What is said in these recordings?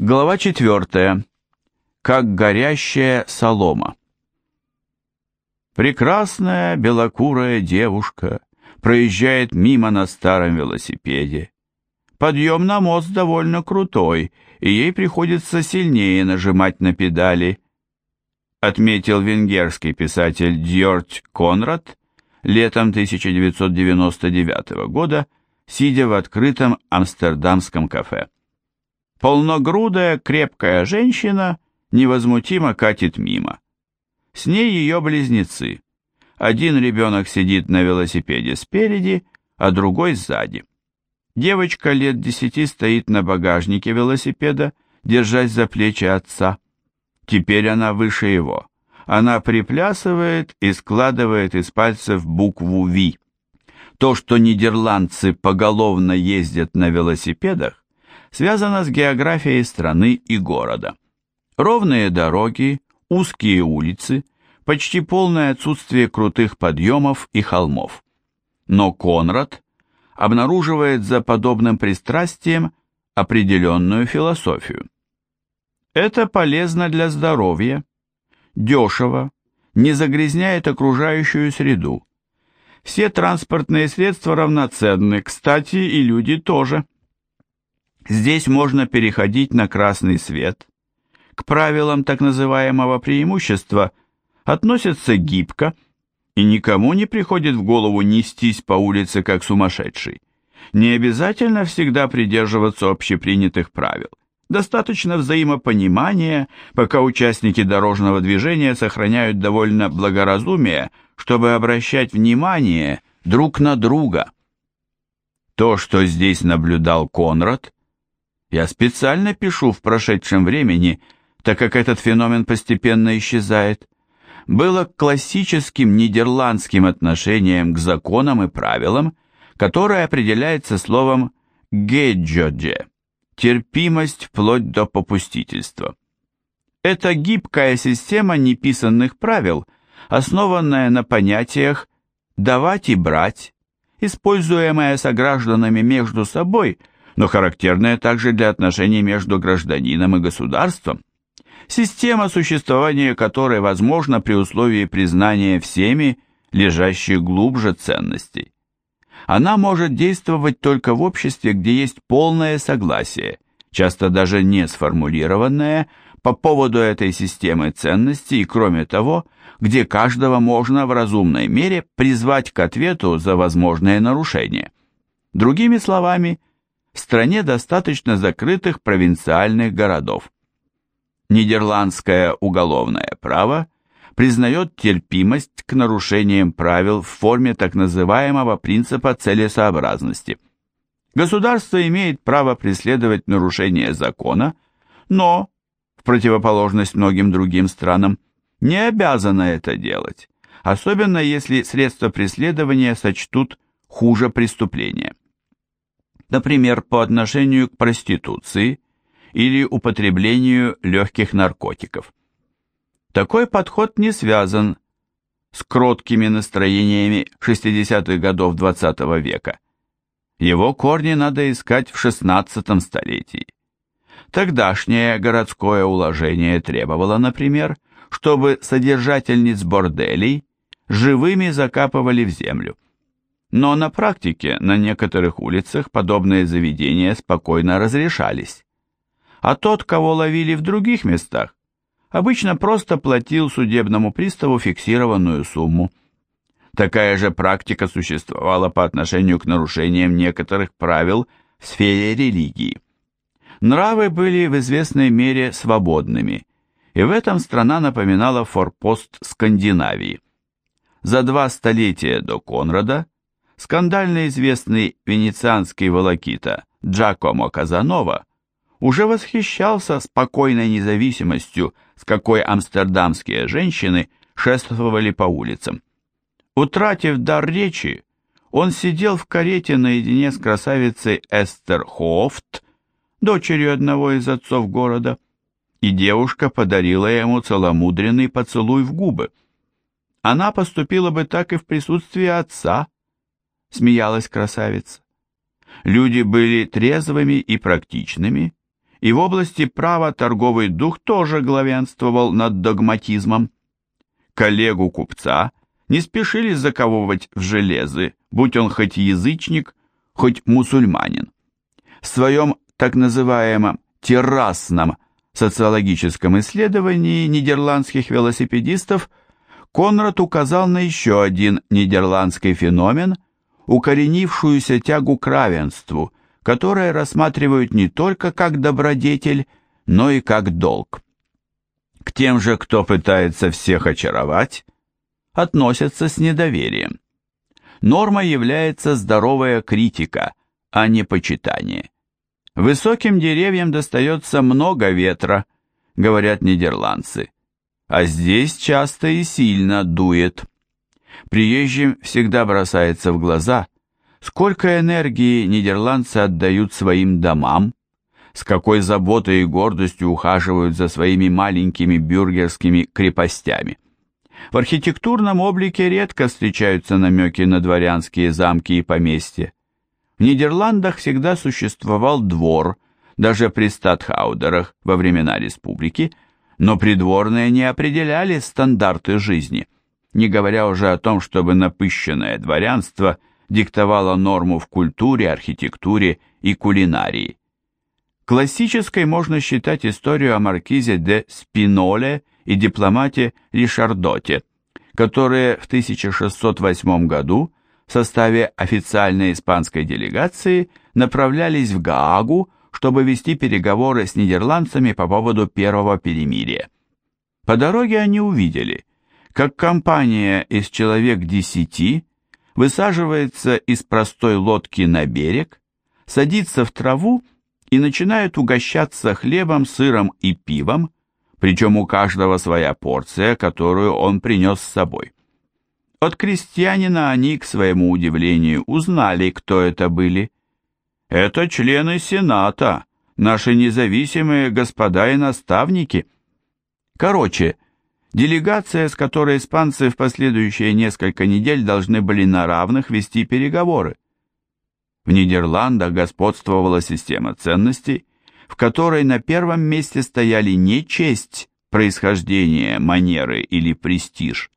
Глава 4. Как горящая солома. Прекрасная белокурая девушка проезжает мимо на старом велосипеде. Подъем на мост довольно крутой, и ей приходится сильнее нажимать на педали. Отметил венгерский писатель Дьорть Конрад летом 1999 года, сидя в открытом амстердамском кафе. Полногрудая, крепкая женщина невозмутимо катит мимо. С ней ее близнецы. Один ребенок сидит на велосипеде спереди, а другой сзади. Девочка лет десяти стоит на багажнике велосипеда, держась за плечи отца. Теперь она выше его. Она приплясывает и складывает из пальцев букву «Ви». То, что нидерландцы поголовно ездят на велосипедах, связана с географией страны и города. Ровные дороги, узкие улицы, почти полное отсутствие крутых подъемов и холмов. Но Конрад обнаруживает за подобным пристрастием определенную философию. Это полезно для здоровья, дешево, не загрязняет окружающую среду. Все транспортные средства равноценны, кстати, и люди тоже. Здесь можно переходить на красный свет. К правилам так называемого преимущества относятся гибко, и никому не приходит в голову нестись по улице как сумасшедший. Не обязательно всегда придерживаться общепринятых правил. Достаточно взаимопонимания, пока участники дорожного движения сохраняют довольно благоразумие, чтобы обращать внимание друг на друга. То, что здесь наблюдал Конрад, я специально пишу в прошедшем времени, так как этот феномен постепенно исчезает, было классическим нидерландским отношением к законам и правилам, которое определяется словом «геджодже» – терпимость вплоть до попустительства. Это гибкая система неписанных правил, основанная на понятиях «давать и брать», используемая согражданами между собой – но характерная также для отношений между гражданином и государством, система существования которой возможна при условии признания всеми лежащих глубже ценностей. Она может действовать только в обществе, где есть полное согласие, часто даже не сформулированное, по поводу этой системы ценностей и, кроме того, где каждого можно в разумной мере призвать к ответу за возможные нарушения. Другими словами, в стране достаточно закрытых провинциальных городов. Нидерландское уголовное право признает терпимость к нарушениям правил в форме так называемого принципа целесообразности. Государство имеет право преследовать нарушение закона, но, в противоположность многим другим странам, не обязано это делать, особенно если средства преследования сочтут хуже преступления например, по отношению к проституции или употреблению легких наркотиков. Такой подход не связан с кроткими настроениями 60-х годов XX -го века. Его корни надо искать в XVI столетии. Тогдашнее городское уложение требовало, например, чтобы содержательниц борделей живыми закапывали в землю. Но на практике на некоторых улицах подобные заведения спокойно разрешались. А тот, кого ловили в других местах, обычно просто платил судебному приставу фиксированную сумму. Такая же практика существовала по отношению к нарушениям некоторых правил в сфере религии. Нравы были в известной мере свободными, и в этом страна напоминала форпост Скандинавии. За два столетия до Конрада – скандально известный венецианский волокита Джакомо Казанова уже восхищался спокойной независимостью, с какой амстердамские женщины шествовали по улицам. Утратив дар речи, он сидел в карете наедине с красавицей Эстер Хофт, дочерью одного из отцов города, и девушка подарила ему целомудренный поцелуй в губы. Она поступила бы так и в присутствии отца, смеялась красавица. Люди были трезвыми и практичными, и в области права торговый дух тоже главенствовал над догматизмом. Коллегу купца не спешили заковывать в железы, будь он хоть язычник, хоть мусульманин. В своем так называемом террасном социологическом исследовании нидерландских велосипедистов Конрад указал на еще один нидерландский феномен, укоренившуюся тягу к равенству, которое рассматривают не только как добродетель, но и как долг. К тем же, кто пытается всех очаровать, относятся с недоверием. Норма является здоровая критика, а не почитание. Высоким деревьям достается много ветра, говорят нидерландцы, а здесь часто и сильно дует. Приезжим всегда бросается в глаза, сколько энергии нидерландцы отдают своим домам, с какой заботой и гордостью ухаживают за своими маленькими бюргерскими крепостями. В архитектурном облике редко встречаются намеки на дворянские замки и поместья. В Нидерландах всегда существовал двор, даже при статхаудерах во времена республики, но придворные не определяли стандарты жизни, не говоря уже о том, чтобы напыщенное дворянство диктовало норму в культуре, архитектуре и кулинарии. Классической можно считать историю о маркизе де Спиноле и дипломате Ришардоте, которые в 1608 году в составе официальной испанской делегации направлялись в Гаагу, чтобы вести переговоры с нидерландцами по поводу первого перемирия. По дороге они увидели, как компания из человек десяти высаживается из простой лодки на берег, садится в траву и начинает угощаться хлебом, сыром и пивом, причем у каждого своя порция, которую он принес с собой. От крестьянина они, к своему удивлению, узнали, кто это были. Это члены Сената, наши независимые господа и наставники. Короче, делегация, с которой испанцы в последующие несколько недель должны были на равных вести переговоры. В Нидерландах господствовала система ценностей, в которой на первом месте стояли не честь, происхождение, манеры или престиж,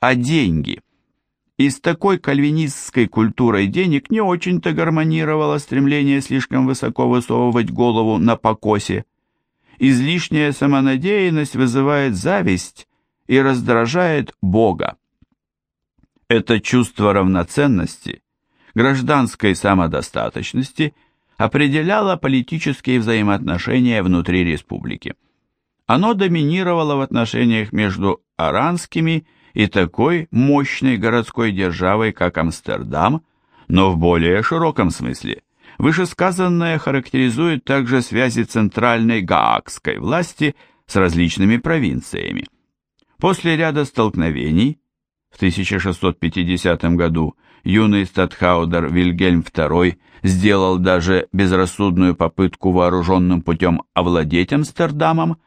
а деньги. И с такой кальвинистской культурой денег не очень-то гармонировало стремление слишком высоко высовывать голову на покосе. Излишняя самонадеянность вызывает зависть и раздражает Бога. Это чувство равноценности, гражданской самодостаточности определяло политические взаимоотношения внутри республики. Оно доминировало в отношениях между аранскими и такой мощной городской державой, как Амстердам, но в более широком смысле. Вышесказанное характеризует также связи центральной гаагской власти с различными провинциями. После ряда столкновений в 1650 году юный статхаудер Вильгельм II сделал даже безрассудную попытку вооруженным путем овладеть Амстердамом,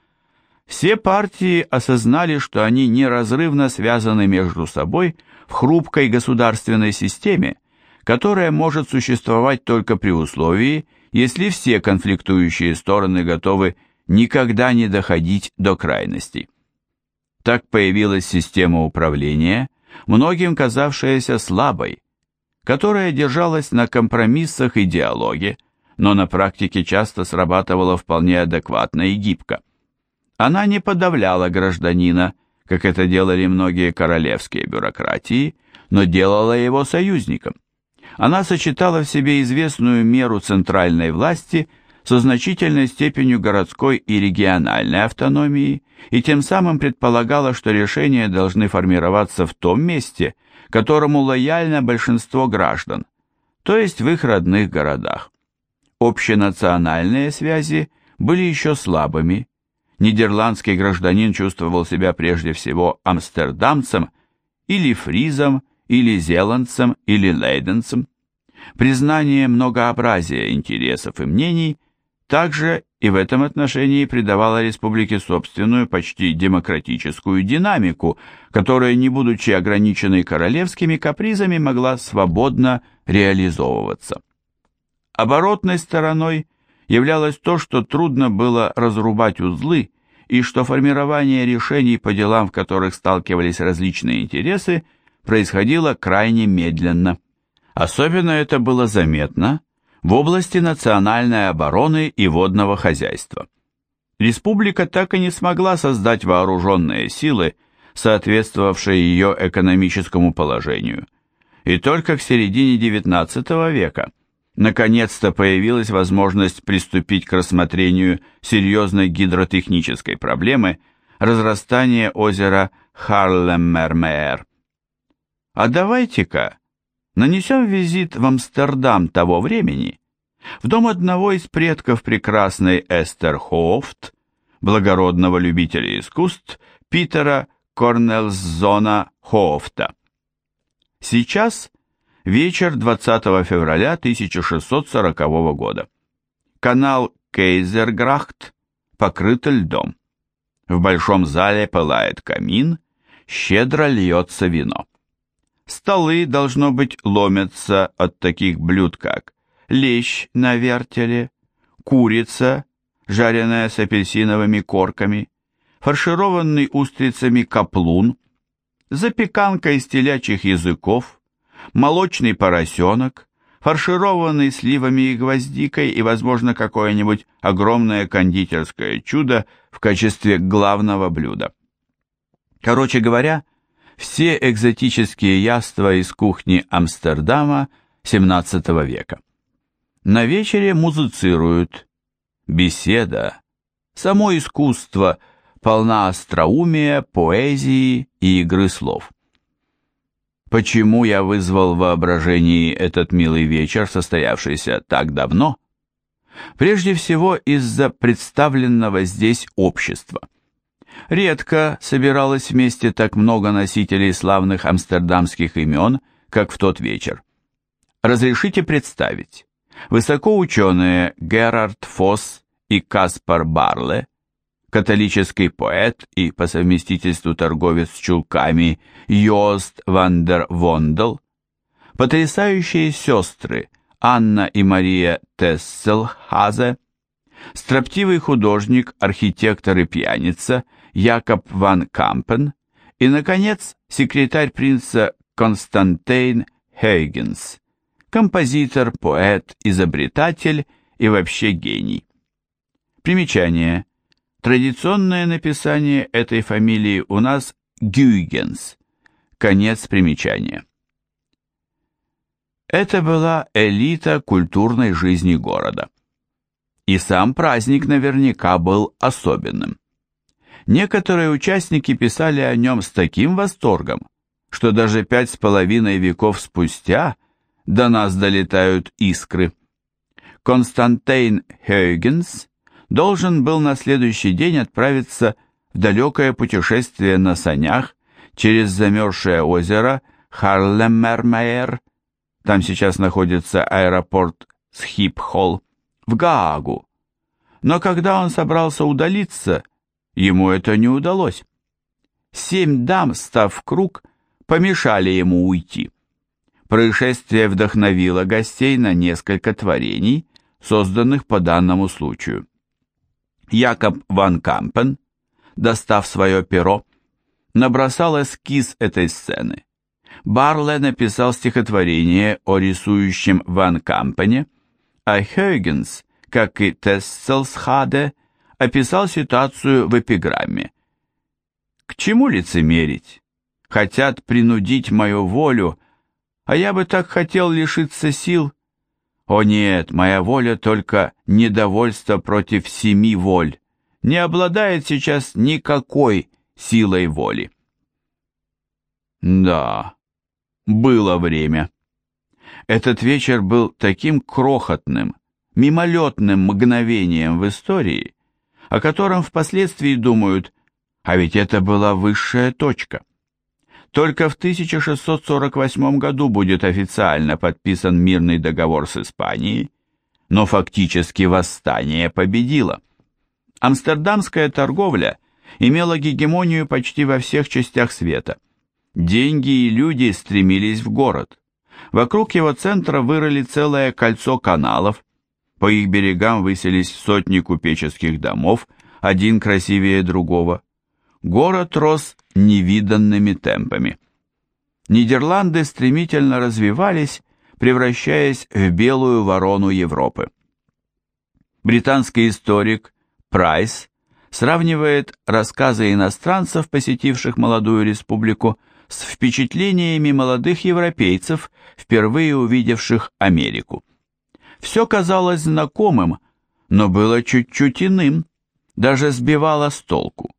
все партии осознали, что они неразрывно связаны между собой в хрупкой государственной системе, которая может существовать только при условии, если все конфликтующие стороны готовы никогда не доходить до крайностей. Так появилась система управления, многим казавшаяся слабой, которая держалась на компромиссах и диалоге, но на практике часто срабатывала вполне адекватно и гибко. Она не подавляла гражданина, как это делали многие королевские бюрократии, но делала его союзником. Она сочетала в себе известную меру центральной власти со значительной степенью городской и региональной автономии и тем самым предполагала, что решения должны формироваться в том месте, которому лояльно большинство граждан, то есть в их родных городах. Общенациональные связи были еще слабыми, нидерландский гражданин чувствовал себя прежде всего амстердамцем или фризом, или зеландцем, или лейденцем. Признание многообразия интересов и мнений также и в этом отношении придавало республике собственную почти демократическую динамику, которая, не будучи ограниченной королевскими капризами, могла свободно реализовываться. Оборотной стороной являлось то, что трудно было разрубать узлы, и что формирование решений по делам, в которых сталкивались различные интересы, происходило крайне медленно. Особенно это было заметно в области национальной обороны и водного хозяйства. Республика так и не смогла создать вооруженные силы, соответствовавшие ее экономическому положению. И только к середине XIX века наконец-то появилась возможность приступить к рассмотрению серьезной гидротехнической проблемы разрастания озера Харлеммермеер. А давайте-ка нанесем визит в Амстердам того времени, в дом одного из предков прекрасной Эстер Хофт, благородного любителя искусств Питера Корнелсзона Хофта. Сейчас вечер 20 февраля 1640 года. Канал Кейзерграхт покрыт льдом. В большом зале пылает камин, щедро льется вино. Столы, должно быть, ломятся от таких блюд, как лещ на вертеле, курица, жареная с апельсиновыми корками, фаршированный устрицами каплун, запеканка из телячьих языков, молочный поросенок, фаршированный сливами и гвоздикой и, возможно, какое-нибудь огромное кондитерское чудо в качестве главного блюда. Короче говоря, все экзотические яства из кухни Амстердама XVII века. На вечере музыцируют. Беседа, само искусство полна остроумия, поэзии и игры слов. Почему я вызвал в воображении этот милый вечер, состоявшийся так давно? Прежде всего из-за представленного здесь общества. Редко собиралось вместе так много носителей славных амстердамских имен, как в тот вечер. Разрешите представить высокоученые Герард Фосс и Каспар Барле, католический поэт и по совместительству торговец с чулками Йост Вандер Вондел, потрясающие сестры Анна и Мария Тесселхазе, строптивый художник, архитектор и пьяница Якоб ван Кампен и, наконец, секретарь принца Константейн Хейгенс, композитор, поэт, изобретатель и вообще гений. Примечание. Традиционное написание этой фамилии у нас Гюйгенс. Конец примечания. Это была элита культурной жизни города. И сам праздник наверняка был особенным. Некоторые участники писали о нем с таким восторгом, что даже пять с половиной веков спустя – до нас долетают искры. Константейн Хейгенс должен был на следующий день отправиться в далекое путешествие на санях через замерзшее озеро Харлеммермейер, там сейчас находится аэропорт Схипхолл, в Гаагу. Но когда он собрался удалиться, ему это не удалось. Семь дам, став круг, помешали ему уйти. Происшествие вдохновило гостей на несколько творений, созданных по данному случаю. Якоб ван Кампен, достав свое перо, набросал эскиз этой сцены. Барле написал стихотворение о рисующем Ван Кампене, а Хейгенс, как и Тесселсхаде, описал ситуацию в эпиграмме. К чему лицемерить? Хотят принудить мою волю, а я бы так хотел лишиться сил. О нет, моя воля только недовольство против семи воль, не обладает сейчас никакой силой воли. Да, было время. Этот вечер был таким крохотным, мимолетным мгновением в истории, о котором впоследствии думают, а ведь это была высшая точка. Только в 1648 году будет официально подписан мирный договор с Испанией, но фактически восстание победило. Амстердамская торговля имела гегемонию почти во всех частях света. Деньги и люди стремились в город. Вокруг его центра вырыли целое кольцо каналов, По их берегам высились сотни купеческих домов, один красивее другого. Город рос невиданными темпами. Нидерланды стремительно развивались, превращаясь в белую ворону Европы. Британский историк Прайс сравнивает рассказы иностранцев, посетивших молодую республику, с впечатлениями молодых европейцев, впервые увидевших Америку. Все казалось знакомым, но было чуть-чуть иным, даже сбивало с толку.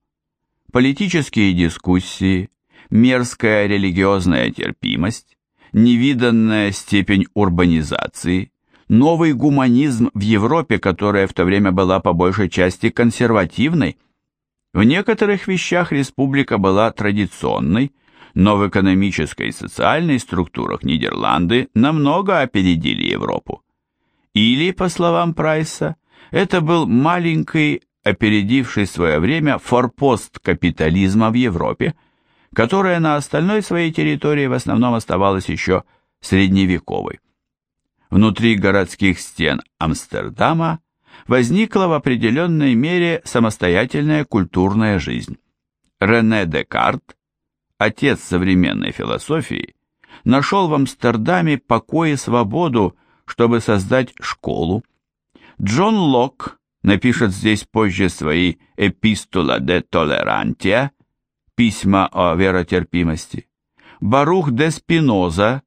Политические дискуссии, мерзкая религиозная терпимость, невиданная степень урбанизации, новый гуманизм в Европе, которая в то время была по большей части консервативной. В некоторых вещах республика была традиционной, но в экономической и социальной структурах Нидерланды намного опередили Европу. Или, по словам Прайса, это был маленький, опередивший свое время форпост капитализма в Европе, которая на остальной своей территории в основном оставалась еще средневековой. Внутри городских стен Амстердама возникла в определенной мере самостоятельная культурная жизнь. Рене Декарт, отец современной философии, нашел в Амстердаме покой и свободу, чтобы создать школу. Джон Лок напишет здесь позже свои «Эпистола де толерантия» письма о веротерпимости. Барух де Спиноза,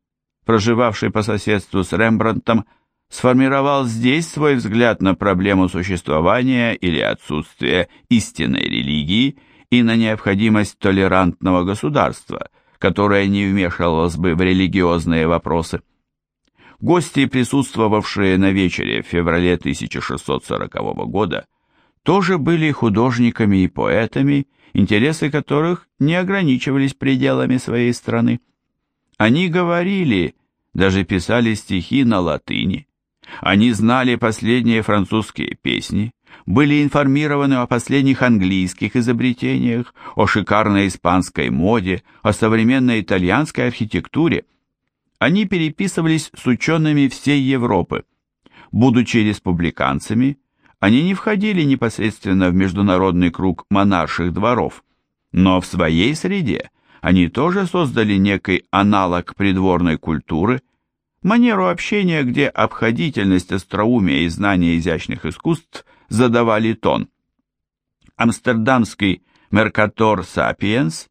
проживавший по соседству с Рембрандтом, сформировал здесь свой взгляд на проблему существования или отсутствия истинной религии и на необходимость толерантного государства, которое не вмешивалось бы в религиозные вопросы. Гости, присутствовавшие на вечере в феврале 1640 года, тоже были художниками и поэтами, интересы которых не ограничивались пределами своей страны. Они говорили, даже писали стихи на латыни. Они знали последние французские песни, были информированы о последних английских изобретениях, о шикарной испанской моде, о современной итальянской архитектуре. Они переписывались с учеными всей Европы. Будучи республиканцами, они не входили непосредственно в международный круг монарших дворов, но в своей среде они тоже создали некий аналог придворной культуры, манеру общения, где обходительность, остроумие и знание изящных искусств задавали тон. Амстердамский Меркатор Сапиенс,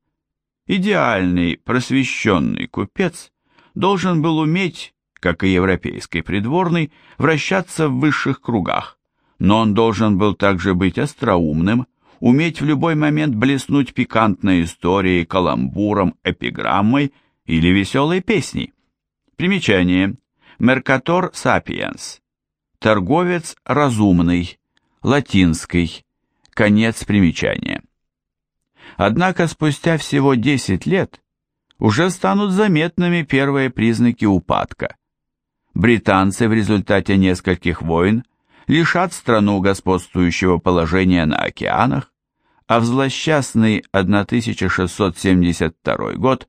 идеальный просвещенный купец, должен был уметь, как и европейский придворный, вращаться в высших кругах, но он должен был также быть остроумным, уметь в любой момент блеснуть пикантной историей, каламбуром, эпиграммой или веселой песней. Примечание. Меркатор сапиенс. Торговец разумный. Латинский. Конец примечания. Однако спустя всего 10 лет уже станут заметными первые признаки упадка. Британцы в результате нескольких войн лишат страну господствующего положения на океанах, а в злосчастный 1672 год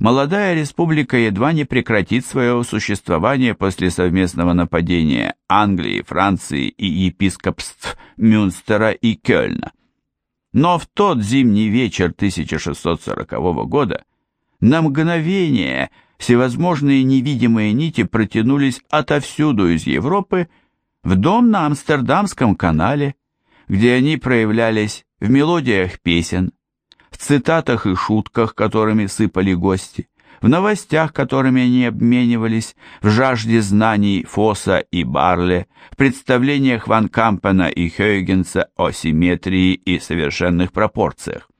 молодая республика едва не прекратит свое существование после совместного нападения Англии, Франции и епископств Мюнстера и Кёльна. Но в тот зимний вечер 1640 года на мгновение всевозможные невидимые нити протянулись отовсюду из Европы в дом на Амстердамском канале, где они проявлялись в мелодиях песен, цитатах и шутках, которыми сыпали гости, в новостях, которыми они обменивались, в жажде знаний Фоса и Барле, в представлениях Ван Кампена и Хейгенса о симметрии и совершенных пропорциях.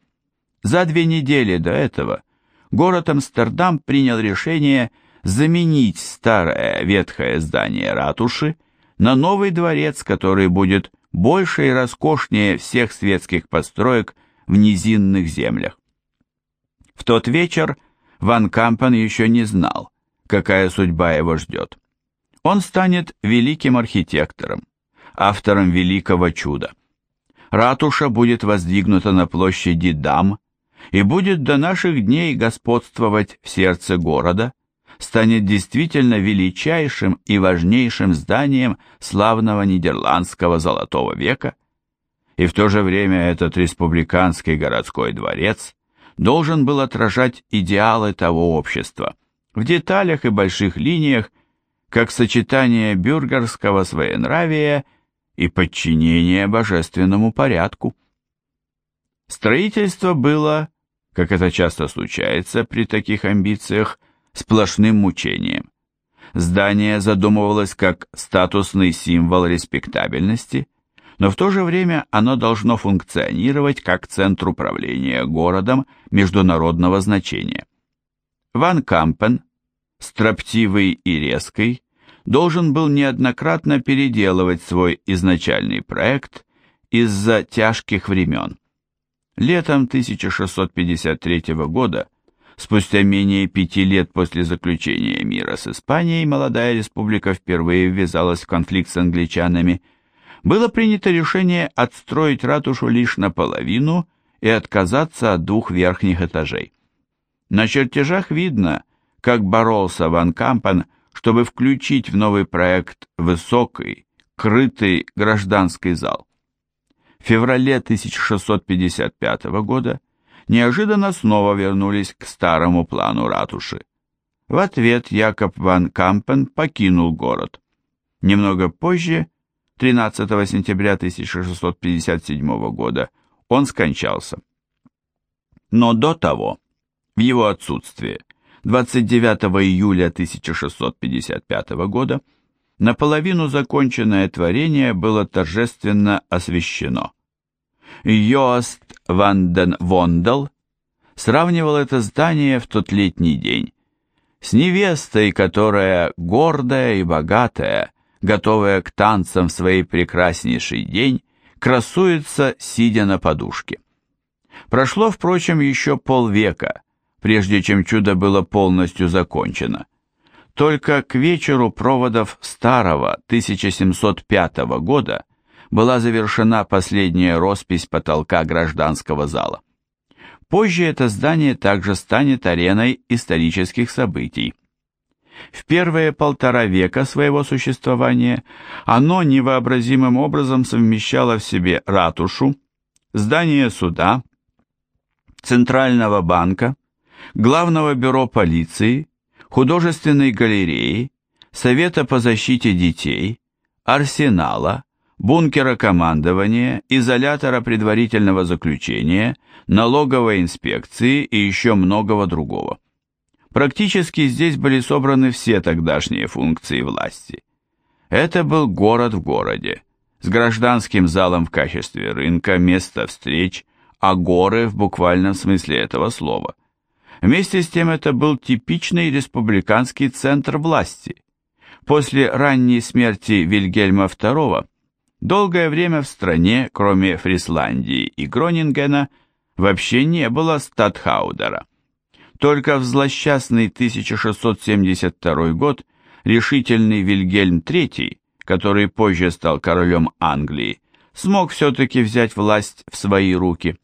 За две недели до этого город Амстердам принял решение заменить старое ветхое здание ратуши на новый дворец, который будет больше и роскошнее всех светских построек в низинных землях. В тот вечер Ван Кампен еще не знал, какая судьба его ждет. Он станет великим архитектором, автором великого чуда. Ратуша будет воздвигнута на площади Дам и будет до наших дней господствовать в сердце города, станет действительно величайшим и важнейшим зданием славного нидерландского золотого века, и в то же время этот республиканский городской дворец должен был отражать идеалы того общества, в деталях и больших линиях, как сочетание бюргерского своенравия и подчинения божественному порядку. Строительство было, как это часто случается при таких амбициях, сплошным мучением. Здание задумывалось как статусный символ респектабельности, но в то же время оно должно функционировать как центр управления городом международного значения. Ван Кампен, строптивый и резкий, должен был неоднократно переделывать свой изначальный проект из-за тяжких времен. Летом 1653 года Спустя менее пяти лет после заключения мира с Испанией молодая республика впервые ввязалась в конфликт с англичанами. Было принято решение отстроить ратушу лишь наполовину и отказаться от двух верхних этажей. На чертежах видно, как боролся Ван Кампен, чтобы включить в новый проект высокий, крытый гражданский зал. В феврале 1655 года неожиданно снова вернулись к старому плану ратуши. В ответ Якоб ван Кампен покинул город. Немного позже, 13 сентября 1657 года, он скончался. Но до того, в его отсутствие, 29 июля 1655 года, наполовину законченное творение было торжественно освящено. Йоаст Ванден Вондел сравнивал это здание в тот летний день с невестой, которая гордая и богатая, готовая к танцам в своей прекраснейший день, красуется, сидя на подушке. Прошло, впрочем, еще полвека, прежде чем чудо было полностью закончено. Только к вечеру проводов старого 1705 года была завершена последняя роспись потолка гражданского зала. Позже это здание также станет ареной исторических событий. В первые полтора века своего существования оно невообразимым образом совмещало в себе ратушу, здание суда, Центрального банка, Главного бюро полиции, художественной галереи, Совета по защите детей, арсенала, бункера командования, изолятора предварительного заключения, налоговой инспекции и еще многого другого. Практически здесь были собраны все тогдашние функции власти. Это был город в городе, с гражданским залом в качестве рынка, места встреч, а горы в буквальном смысле этого слова. Вместе с тем это был типичный республиканский центр власти. После ранней смерти Вильгельма II Долгое время в стране, кроме Фрисландии и Гронингена, вообще не было статхаудера. Только в злосчастный 1672 год решительный Вильгельм III, который позже стал королем Англии, смог все-таки взять власть в свои руки.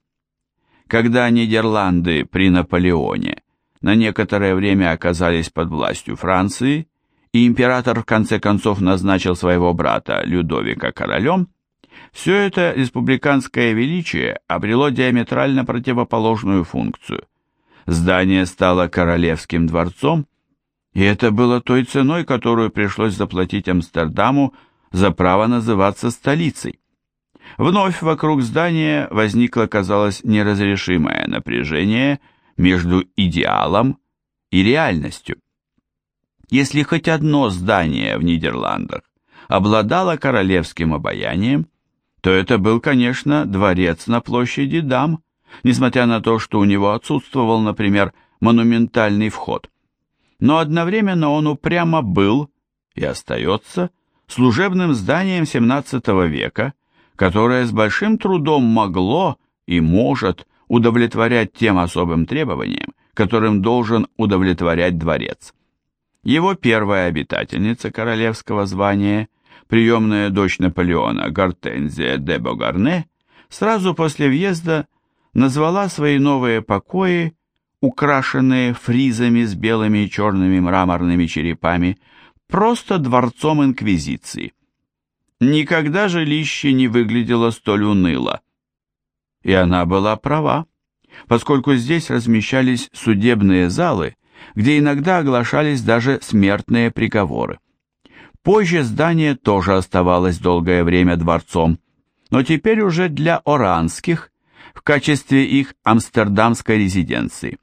Когда Нидерланды при Наполеоне на некоторое время оказались под властью Франции, и император в конце концов назначил своего брата Людовика королем, все это республиканское величие обрело диаметрально противоположную функцию. Здание стало королевским дворцом, и это было той ценой, которую пришлось заплатить Амстердаму за право называться столицей. Вновь вокруг здания возникло, казалось, неразрешимое напряжение между идеалом и реальностью. Если хоть одно здание в Нидерландах обладало королевским обаянием, то это был, конечно, дворец на площади Дам, несмотря на то, что у него отсутствовал, например, монументальный вход. Но одновременно он упрямо был и остается служебным зданием XVII века, которое с большим трудом могло и может удовлетворять тем особым требованиям, которым должен удовлетворять дворец. Его первая обитательница королевского звания, приемная дочь Наполеона Гортензия де Богарне, сразу после въезда назвала свои новые покои украшенные фризами с белыми и черными мраморными черепами, просто дворцом Инквизиции. Никогда жилище не выглядело столь уныло. И она была права, поскольку здесь размещались судебные залы, где иногда оглашались даже смертные приговоры. Позже здание тоже оставалось долгое время дворцом, но теперь уже для оранских, в качестве их амстердамской резиденции.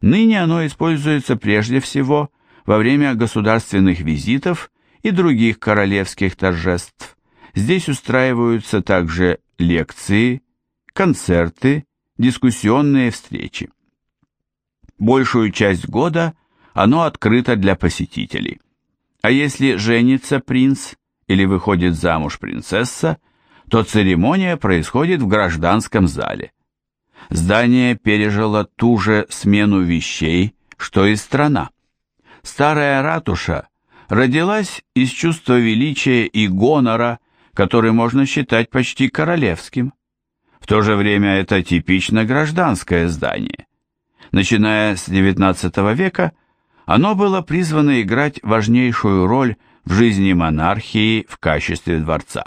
Ныне оно используется прежде всего во время государственных визитов и других королевских торжеств. Здесь устраиваются также лекции, концерты, дискуссионные встречи. Большую часть года оно открыто для посетителей. А если женится принц или выходит замуж принцесса, то церемония происходит в гражданском зале. Здание пережило ту же смену вещей, что и страна. Старая ратуша родилась из чувства величия и гонора, который можно считать почти королевским. В то же время это типично гражданское здание. Начиная с XIX века, оно было призвано играть важнейшую роль в жизни монархии в качестве дворца.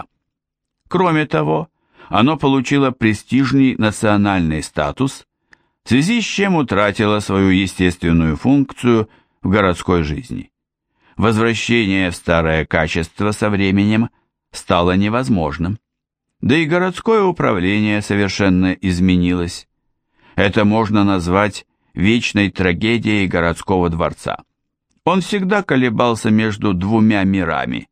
Кроме того, оно получило престижный национальный статус, в связи с чем утратило свою естественную функцию в городской жизни. Возвращение в старое качество со временем стало невозможным. Да и городское управление совершенно изменилось. Это можно назвать вечной трагедией городского дворца. Он всегда колебался между двумя мирами